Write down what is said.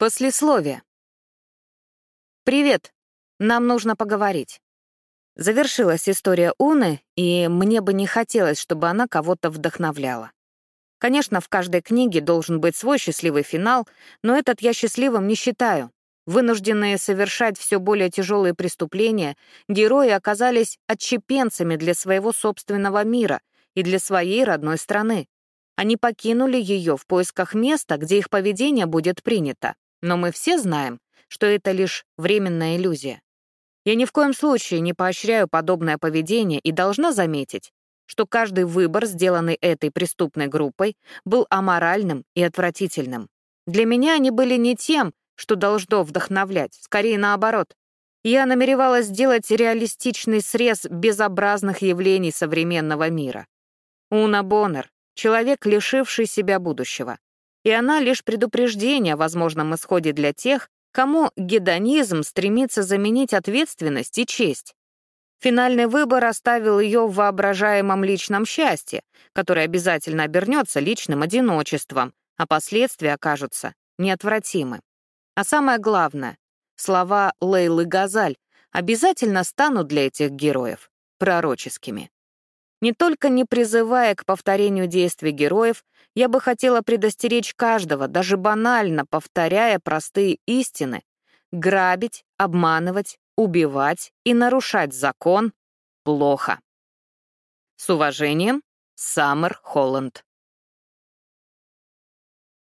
Послесловие. «Привет. Нам нужно поговорить». Завершилась история Уны, и мне бы не хотелось, чтобы она кого-то вдохновляла. Конечно, в каждой книге должен быть свой счастливый финал, но этот я счастливым не считаю. Вынужденные совершать все более тяжелые преступления, герои оказались отщепенцами для своего собственного мира и для своей родной страны. Они покинули ее в поисках места, где их поведение будет принято. Но мы все знаем, что это лишь временная иллюзия. Я ни в коем случае не поощряю подобное поведение и должна заметить, что каждый выбор, сделанный этой преступной группой, был аморальным и отвратительным. Для меня они были не тем, что должно вдохновлять, скорее наоборот. Я намеревалась сделать реалистичный срез безобразных явлений современного мира. Уна Боннер — человек, лишивший себя будущего и она лишь предупреждение о возможном исходе для тех, кому гедонизм стремится заменить ответственность и честь. Финальный выбор оставил ее в воображаемом личном счастье, которое обязательно обернется личным одиночеством, а последствия окажутся неотвратимы. А самое главное, слова Лейлы Газаль обязательно станут для этих героев пророческими. Не только не призывая к повторению действий героев, я бы хотела предостеречь каждого, даже банально повторяя простые истины. Грабить, обманывать, убивать и нарушать закон — плохо. С уважением, Саммер Холланд.